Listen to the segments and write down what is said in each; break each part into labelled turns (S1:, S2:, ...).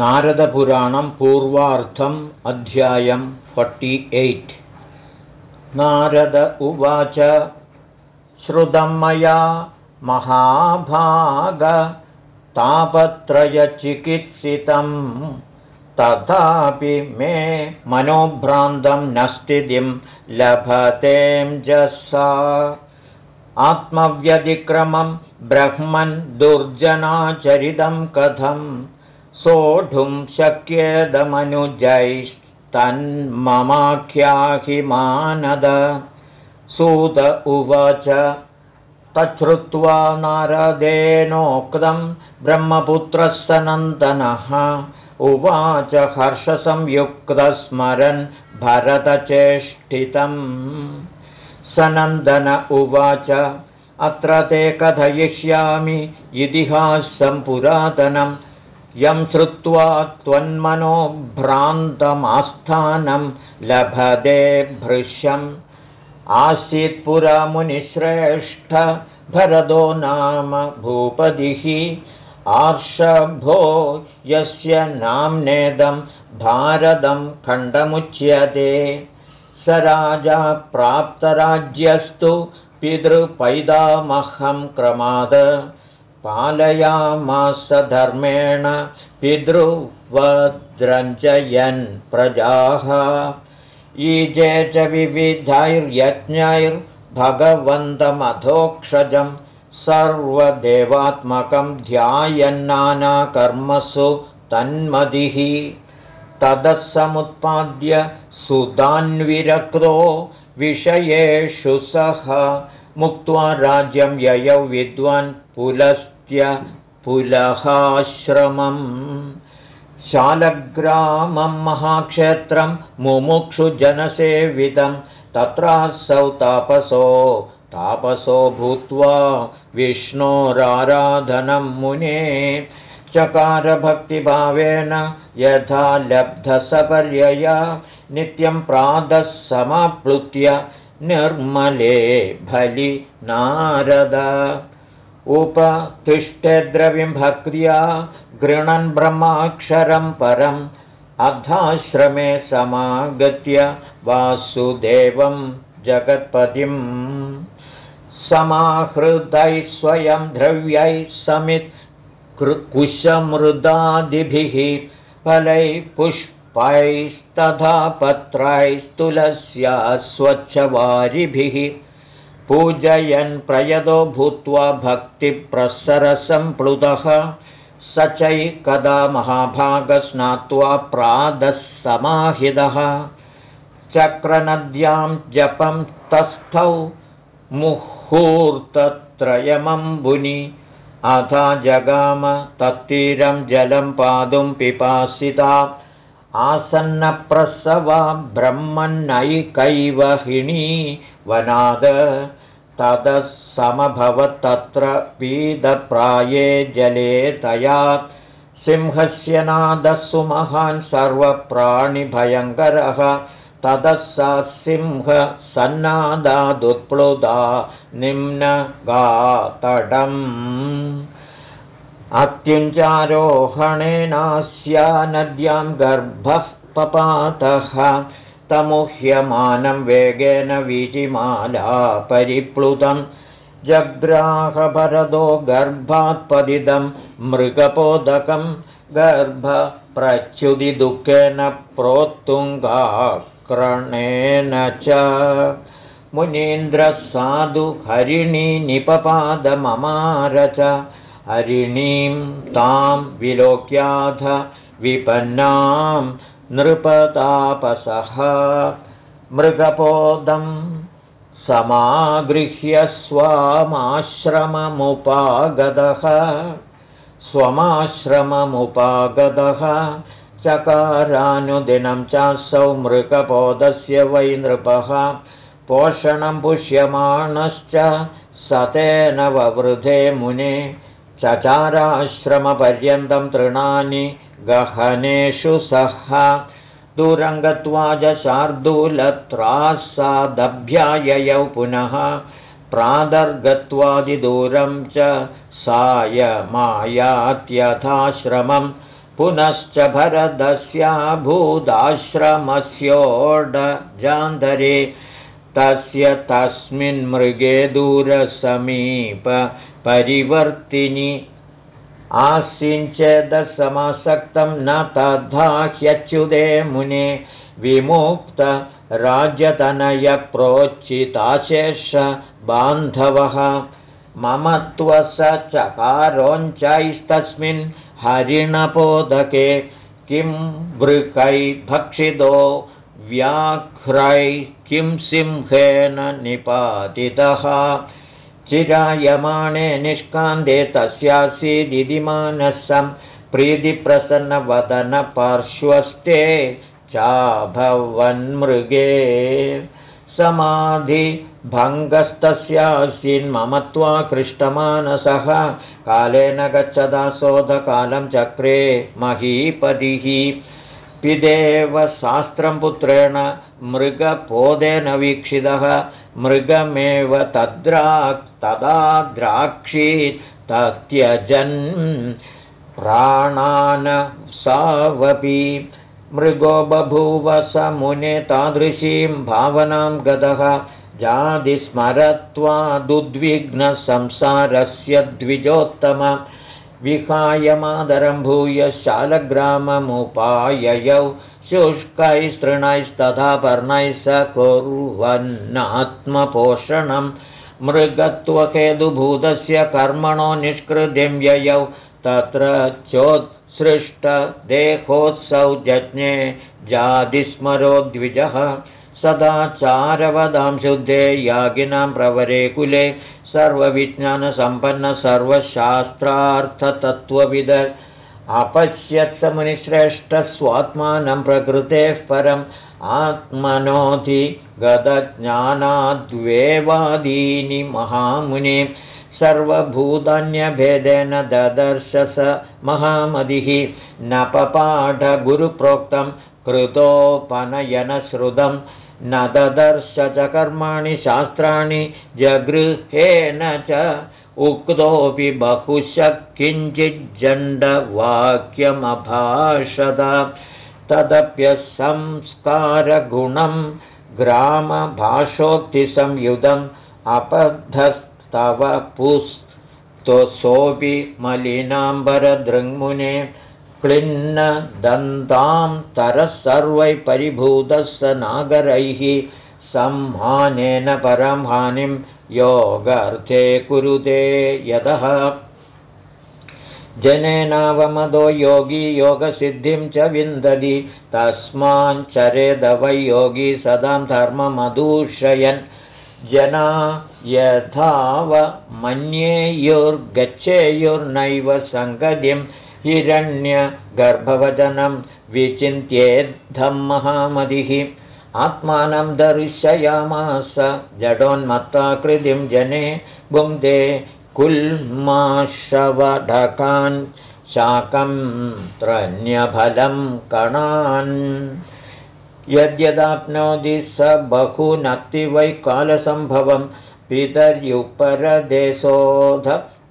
S1: नारदपुराणं पूर्वार्थम् अध्यायं फोर्टि एय्ट् नारद उवाच श्रुतं मया महाभागतापत्रयचिकित्सितं तथापि मे मनोभ्रान्तं न स्थितिं जसा आत्मव्यतिक्रमं ब्रह्मन् दुर्जनाचरितं कथं सोढुं शक्येदमनुजैस्तन्ममाख्याहिमानद सूत उवाच तच्छ्रुत्वा नारदेनोक्तं ब्रह्मपुत्रः सनन्दनः उवाच हर्षसंयुक्तस्मरन् भरतचेष्टितम्। सनन्दन उवाच अत्र ते कथयिष्यामि इतिहासं पुरातनं यं श्रुत्वा त्वन्मनोभ्रान्तमास्थानं लभते भृश्यम् आसीत्पुरा मुनिश्रेष्ठ भरदो नाम भूपतिः। आर्षभो यस्य नाम्नेदं भारतं खण्डमुच्यते। स राजा प्राप्तराज्यस्तु पितृपैदामहं क्रमाद पालयामास धर्मेण पितृवद्रञ्जयन् प्रजाः। ईजे च विविधैर्यज्ञैर्भगवन्तमधोक्षजं सर्वदेवात्मकं ध्यायन्नानाकर्मसु तन्मदिः। ततः समुत्पाद्य सुतान्विरक्तो विषयेषु सह मुक्त्वा राज्यं ययौ विद्वान् पुलहाश्रमम्। शालग्रामं महाक्षेत्रं मुमुक्षुजनसेवितं तत्रासौ तापसो तापसो भूत्वा विष्णोराराधनं मुने। चकारभक्तिभावेन यथा लब्धसपर्यया नित्यं प्रातः समाप्लुत्य निर्मले भलि नारद उपतिष्ठद्रविं भक्त्या गृणन् ब्रह्माक्षरं परम् अधाश्रमे समागत्य वासुदेवं जगत्पतिम्। समाहृतैः स्वयं द्रव्यैः समित् कुशमृदादिभिः फलैः पुष्पैस्तथा पत्रैस्तुलस्या स्वच्छवारिभिः पूजयन् प्रयतो भूत्वा भक्तिप्रसरसम्प्लुतः स चैकदा महाभागस्नात्वा प्रातः समाहितः चक्रनद्यां जपं तस्थौ मुहूर्तत्रयमम्बुनि। अथा जगाम तत्तीरं जलं पातुं पिपासिता। आसन्नप्रसवा ब्रह्मन्नैकैवहिणी वनाद ततः समभवत्तत्र पीदप्राये जले तया सिंहस्य नादः महान् सर्वप्राणिभयङ्करः। ततः सा सिंहसन्नादादुत्प्लुदा निम्नगातडम्। अत्युञ्चारोहणेनास्या नद्यां गर्भः पपातः तमुह्यमानं वेगेन वीचिमाला परिप्लुतं। जग्राहभरदो गर्भात्पदिदं मृगपोदकं गर्भप्रच्युतिदुःखेन प्रोत्तुङ्गाक्रणेन च। मुनीन्द्रसाधु हरिणी निपपादममार च हरिणीं तां विलोक्याथ विपन्नां नृपतापसः मृगपोदं समागृह्य स्वामाश्रममुपागतः। स्वमाश्रममुपागतः चकारानुदिनं चासौ मृगपोदस्य वै नृपः। पोषणं पुष्यमाणश्च सतेन ववृधे मुने। चचाराश्रमपर्यन्तं तृणानि गहनेषु सह दूरङ्गत्वा शार्दूलत्रासादभ्याययौ पुनः प्रादर्गत्वादिदूरं च सायमायात्यथाश्रमं पुनश्च भरदस्याभूदाश्रमस्योडजान्धरे तस्य तस्मिन् मृगे दूरसमीप परिवर्तिनि आसिञ्चेदसमासक्तं न तथा ह्यच्युदे मुने विमुक्त राज्यतनयप्रोचिताशेष बान्धवः। मम त्वस चकारोञ्चैस्तस्मिन् हरिणपोदके किं वृकै भक्षितो व्याघ्रै किं सिंहेन निपातितः चिरायमाणे निष्कान्दे तस्यासीदिति मानसं प्रीतिप्रसन्नवदनपार्श्वस्ते चाभवन्मृगे। समाधिभङ्गस्तस्यासीन्ममत्वा कृष्टमानसः कालेन गच्छदा शोधकालं चक्रे महीपतिः पिदेव शास्त्रं पुत्रेण मृगपोदेन वीक्षितः मृगमेव तद्राक् तदा द्राक्षीत् तत्यजन् प्राणान् सावपि। मृगो बभूव स मुने तादृशीं भावनां गतः जातिस्मरत्वादुद्विग्नसंसारस्य द्विजोत्तम विहायमादरं भूय शालग्राममुपाययौ शुष्कैस्तृणैस्तथा पर्णैः स कुर्वन्नात्मपोषणं मृगत्वकेतुभूतस्य कर्मणो निष्कृतिं ययौ तत्र चोत्सृष्टदेहोत्सौ जज्ञे जातिस्मरो द्विजः सदाचारवदां शुद्धे यागिनां प्रवरे कुले सर्वविज्ञानसम्पन्न सर्वशास्त्रार्थतत्त्वविद अपश्यत्समुनिश्रेष्ठस्वात्मानं प्रकृतेः परम् आत्मनोधि गतज्ञानाद्वेवादीनि महामुनि सर्वभूतान्यभेदेन ददर्श स महामतिः न पपाठगुरुप्रोक्तं कृतोपनयनश्रुतं न ददर्श च कर्माणि शास्त्राणि जगृहेन च उक्तोऽपि बहुशः किञ्चिज्जण्डवाक्यमभाषद तदप्यसंस्कारगुणं ग्रामभाषोक्तिसंयुधम् अपद्धस्तव पुस्तोऽपि मलिनाम्बरदृङ्मुने क्लिन्नदन्तां तरः सर्वैः परिभूतः स नागरैः संहानेन परं हानिं योगार्थे कुरुते यतः। जनेनावमदो योगी योगसिद्धिं च विन्दति तस्माञ्चरेदवै योगी सदां धर्ममदूषयन् जना यथावमन्येयुर्गच्छेयुर्नैव सङ्गतिं हिरण्यगर्भवचनं विचिन्त्येद्धं महामतिः आत्मानं दर्शयामास जडोन्मत्ताकृतिं जने भुङ्क्ते कुल्माशवढकान् शाकं त्रन्यफलं कणान्। यद्यदाप्नोति स बहुनक्ति वै कालसम्भवं पितर्युपरदेशोध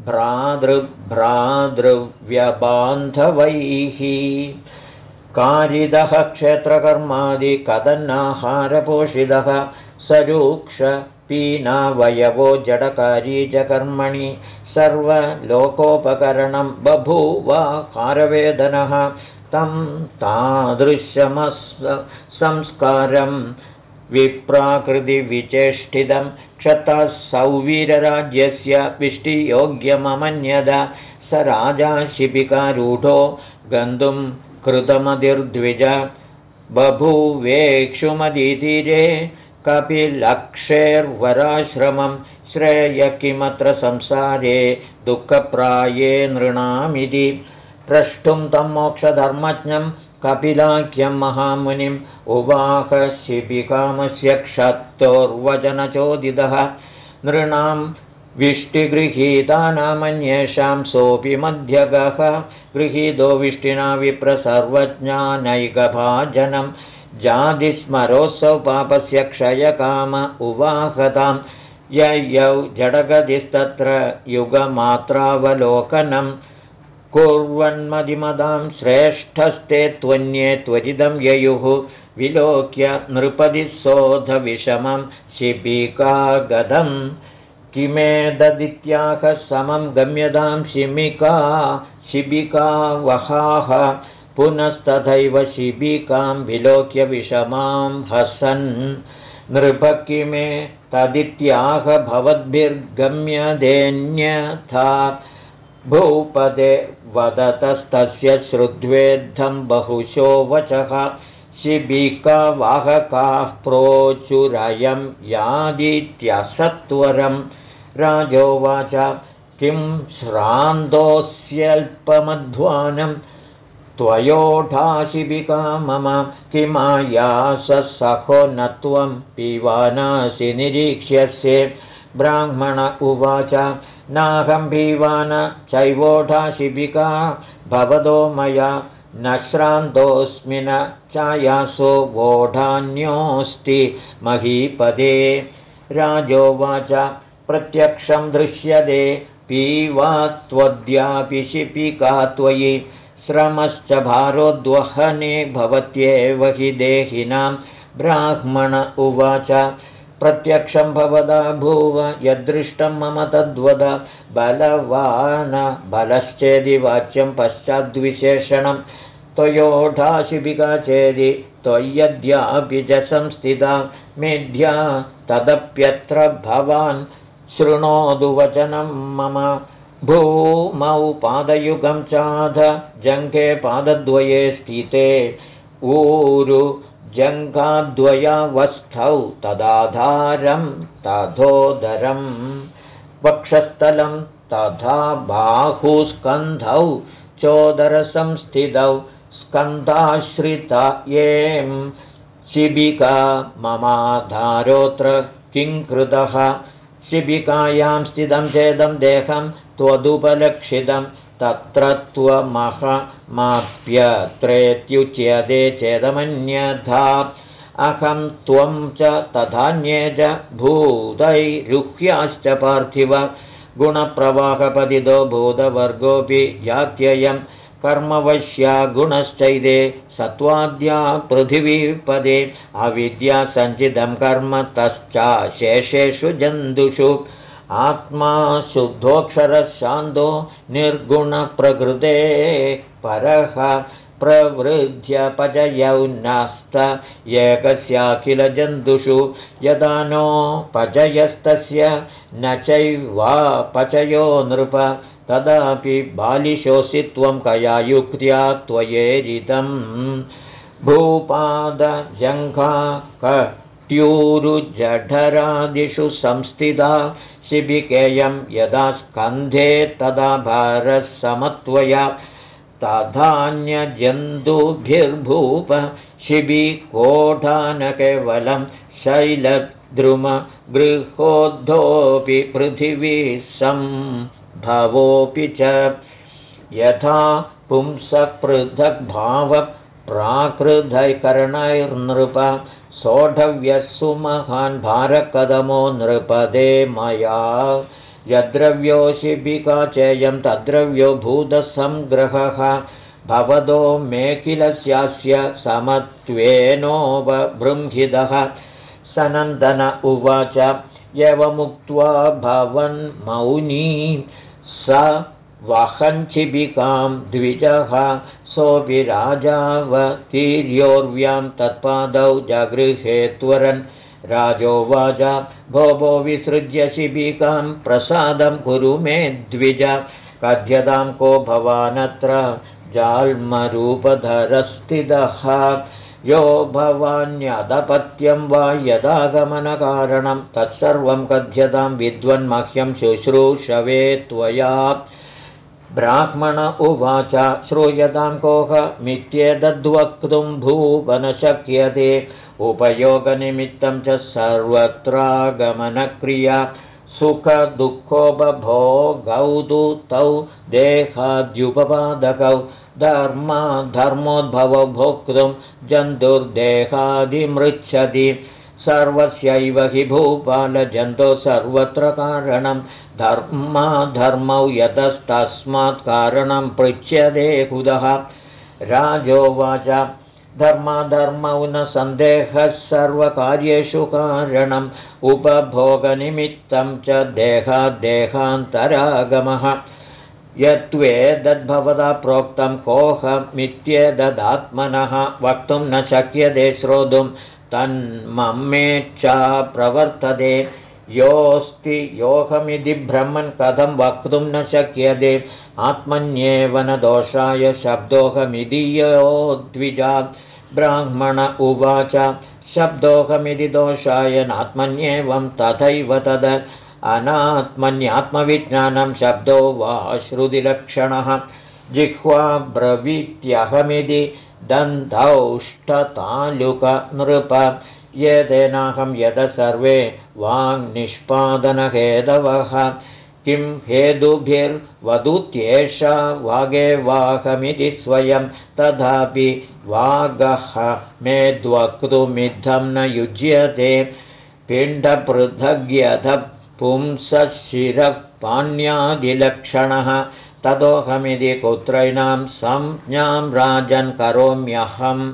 S1: भ्रातृभ्रातृव्यबान्धवैः कारिदः क्षेत्रकर्मादिकदन्नाहारपोषितः सरूक्षपीनावयवो जडकारी च कर्मणि। सर्वलोकोपकरणं बभूवाकारवेदनः तं तादृशमस् संस्कारं विप्राकृतिविचेष्टितं क्षतः सौवीरराज्यस्य विष्टियोग्यममन्यद स राजा शिपिकारूढो गन्तुं कृतमधिर्द्विज बभूवेक्षुमदितीरे कपिलक्षेर्वराश्रमं श्रेय किमत्र संसारे दुःखप्राये नृणामिति प्रष्टुं तं मोक्षधर्मज्ञं कपिलाख्यं महामुनिम् उवाहशिपिकामस्य क्षत्तोर्वचनचोदितः। नृणां विष्टिगृहीतानामन्येषां सोऽपि मध्यगः। गृहीतो विष्टिना विप्रसर्वज्ञानैकभाजनं जातिस्मरोत्सौ पापस्य क्षयकाम उवाहतां ययौ जडगतिस्तत्र युगमात्रावलोकनं कुर्वन्मदिमदां श्रेष्ठस्ते त्वन्ये त्वरिदं ययुः। विलोक्य नृपदिशोधविषमं शिबिकागदम् किमेददित्याह समं गम्यतां शिमिका शिबिका वहाः पुनस्तथैव शिबिकां विलोक्य विषमां हसन्। नृप किमे तदित्याह भवद्भिर्गम्यदेन्यथा भूपदे वदतस्तस्य श्रुद्वेद्धं बहुशो वचः शिबिकावाहकाः प्रोचुरयं यादित्यसत्वरम् राजोवाच किं श्रान्तोऽस्यल्पमध्वानं त्वयोढाशिबिका मम किमायाससहो न त्वं पीवानासि निरीक्ष्यसे। ब्राह्मण उवाच नाहं पीवान चैवोढाशिबिका भवदो मया न श्रान्तोऽस्मि न चायासो वोढान्योऽस्ति महीपदे। राजोवाच प्रत्यक्षं दृश्यते पीवा त्वद्यापि शिपिका त्वयि श्रमश्च भारोद्वहने भवत्येव हि देहिनां ब्राह्मण उवाच प्रत्यक्षं भवदा भूव यदृष्टं मम तद्वद। बलवान बलश्चेदि वाच्यं पश्चाद्विशेषणं। त्वयोढाशिबिका चेदि त्वय्यद्यापि च संस्थिता। मेध्या तदप्यत्र भवान् शृणोतु वचनं मम। भूमौ पादयुगं चाध जङ्घे पादद्वये स्थिते। ऊरु जङ्घाद्वयावस्थौ तदाधारं तथोदरं वक्षस्थलं तथा बाहुस्कन्धौ चोदरसंस्थितौ स्कन्धाश्रिता यें शिबिका ममाधारोऽत्र किङ्कृतः शिबिकायां स्थितं चेदं देहं त्वदुपलक्षितं तत्र त्वमहमाप्यत्रेत्युच्यते चेदमन्यथा। अहं त्वं च तथान्ये च भूतैरुह्याश्च पार्थिव। गुणप्रवाहपतितो भूतवर्गोऽपि यात्ययं कर्मवश्या गुणश्चैदे सत्त्वाद्या पृथिवीपदे। अविद्यासञ्चितं कर्म तश्चाशेषेषु जन्तुषु आत्मा शुद्धोऽक्षरशान्तो निर्गुणप्रकृते परः प्रवृद्ध्यपचयौ नास्त एकस्याखिलजन्तुषु यदा नो पचयस्तस्य न चैवा पचयो नृप तदापि बालिशोऽसि त्वं कया युक्त्या त्वयेरिदम् भूपादजङ्घाकट्यूरुजठरादिषु संस्थिता शिबिकेयं यदा स्कन्धे तदा भारसमत्वया तथान्यजन्तुभिर्भूप शिबिकोढानकेवलं शैलद्रुमगृहोद्धोऽपि पृथिवी सम् भवोऽपि च यथा पुंसपृथग्भावप्राकृतैकरणैर्नृप सोढव्यः महान् भारकदमो नृपदे मया। यद्रव्यो शिबिका चेयं तद्रव्यो भूतसङ्ग्रहः भवदो मे किल स्यास्य समत्वेनोपबृंहितः सनन्दन उवाच यवमुक्त्वा भवन् मौनी। स वहञ्चिबिकां द्विजः राजावतीर्योर्व्यां तत्पादौ जगृहे त्वरन् राजोवाच भो भो विसृज्य शिबिकां प्रसादं कुरु मे द्विज। कथ्यतां को भवानत्र जाल्मरूपधरस्थितः। यो भवान्यदपत्यं वा यदागमनकारणं तत्सर्वं कथ्यतां विद्वन्मह्यं शुश्रूषवे त्वया ब्राह्मण उवाच श्रूयतां कोहमित्येतद्वक्तुं भूपन शक्यते उपयोगनिमित्तं च सर्वत्रागमनक्रिया। सुखदुःखोपभोगौ तु तौ देहाद्युपपादकौ। धर्मोद्भवो भोक्तुं जन्तुर्देहादिमृच्छति सर्वस्यैव हि भूपालजन्तोः सर्वत्र कारणं। धर्माधर्मौ यतस्तस्मात् कारणं पृच्छ्यते कुतः राजोवाच धर्माधर्मौ न सन्देहः सर्वकार्येषु कारणम्। उपभोगनिमित्तं च देहाद्देहान्तरागमः यत्त्वेदद्भवता प्रोक्तं कोऽहमित्येतदात्मनः। वक्तुं न शक्यते श्रोतुं तन्ममेच्छा प्रवर्तते। योऽस्ति योगमिति ब्रह्मन् कथं वक्तुं न शक्यते। आत्मन्येव न दोषाय शब्दोऽहमिति यो द्विजा ब्राह्मण उवाच शब्दोऽहमिति दोषाय नात्मन्येवं तथैव तद। अनात्मन्यात्मविज्ञानं शब्दो वा श्रुतिलक्षणः। जिह्वा ब्रवीत्यहमिति दन्तौष्टतालुकनृप येतेनाहं यद सर्वे वाङ्निष्पादनहेदवः किं हेतुभिर्वदुत्येषा वागे वाहमिति स्वयं तथापि वागः मेद्वक्तुमिद्धं न युज्यते। पिण्डपृथग्यथ पुंसशिरः पाण्यादिलक्षणः ततोऽहमिति पुत्रैणां संज्ञां राजन् करोम्यहम्।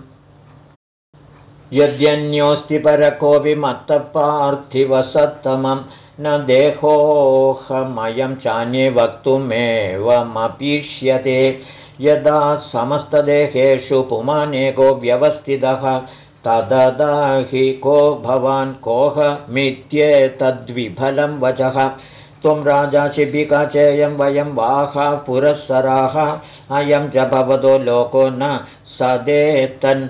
S1: यद्यन्योऽस्ति परकोऽपि मत्तपार्थिवसत्तमं न देहोऽहमयं चान्ये वक्तुमेवमपीष्यते। यदा समस्तदेहेषु पुमानेको व्यवस्थितः तददाहि को भवान् कोऽहमित्येतद्विफलं वचः त्वं राजा शिबिका चेयं वयं वाहा पुरःसराः। अयं च भवतो लोको न सदेतन्नृपोच्यते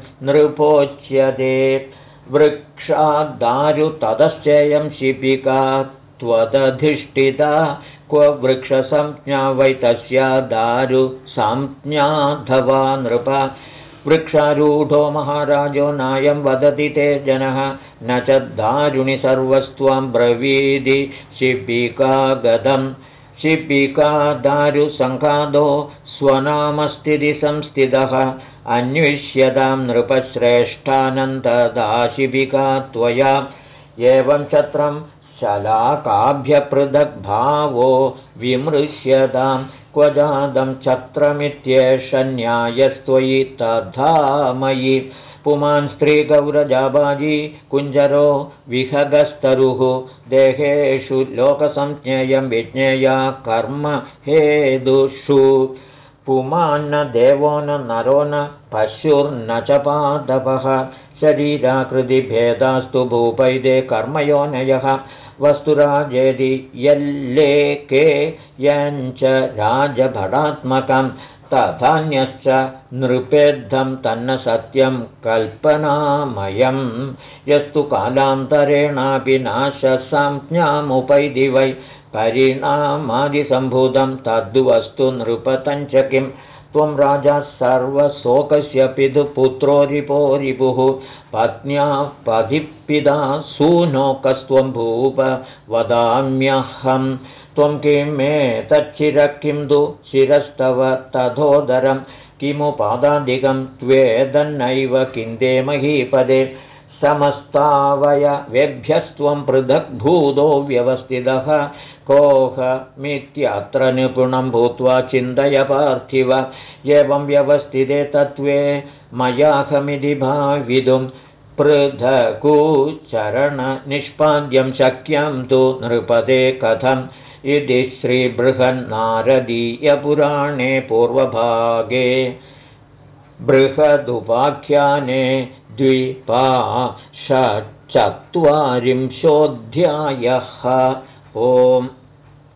S1: वृक्षाद्दारु ततश्चेयं शिबिका त्वदधिष्ठिता। क्व वृक्षसंज्ञा वै तस्या दारु संज्ञाधवा नृप वृक्षारूढो महाराजो नायं वदति ते जनः न च दारुणि सर्वस्त्वं ब्रवीदि शिपिकागदं शिपिका दारुसङ्घादो स्वनामस्थिति संस्थितः अन्विष्यतां नृपश्रेष्ठानन्ददाशिबिका त्वया। एवं छत्रं शलाकाभ्यपृथग्भावो विमृश्यताम् क्व जातं छत्रमित्येष न्यायस्त्वयि तथा मयि। पुमान् स्त्रीगौरजाबाजी कुञ्जरो विहगस्तरुः। देहेषु लोकसंज्ञेयं विज्ञेया कर्म हेदुषु। पुमान्न देवो न नरो न पशुर्न च पादपः। शरीराकृतिभेदास्तु भूपैदे कर्मयोनयः वस्तुराजेदि यल्लेके यञ्च राजभटात्मकं तथान्यश्च नृपेद्धं तन्न सत्यं कल्पनामयं यस्तु कालान्तरेणापि नाशसंज्ञामुपैदि वै परिणामादिसम्भूतं तद्वस्तु नृपतञ्च किम् त्वं राजा सर्वशोकस्य पितुपुत्रो रिपो रिपुः। पत्न्या पधिपिता सूनोकस्त्वं भूप वदाम्यहं। त्वं किं मे तच्चिरः किं तु शिरस्तव तथोदरं। किमु पादादिकं त्वेदन्नैव किन्दे महीपदे समस्तावयवेभ्यस्त्वं पृथग्भूतो व्यवस्थितः। कोहमित्यत्र निपुणं भूत्वा चिन्तय पार्थिव। एवं व्यवस्थिते तत्त्वे मयाहमिति भावितुं पृथगुचरणनिष्पाद्यं शक्यं तु नृपदे कथम्। इति श्रीबृहन्नारदीयपुराणे पूर्वभागे बृहदुपाख्याने द्विपा षट्चत्वारिंशोऽध्यायः ओम्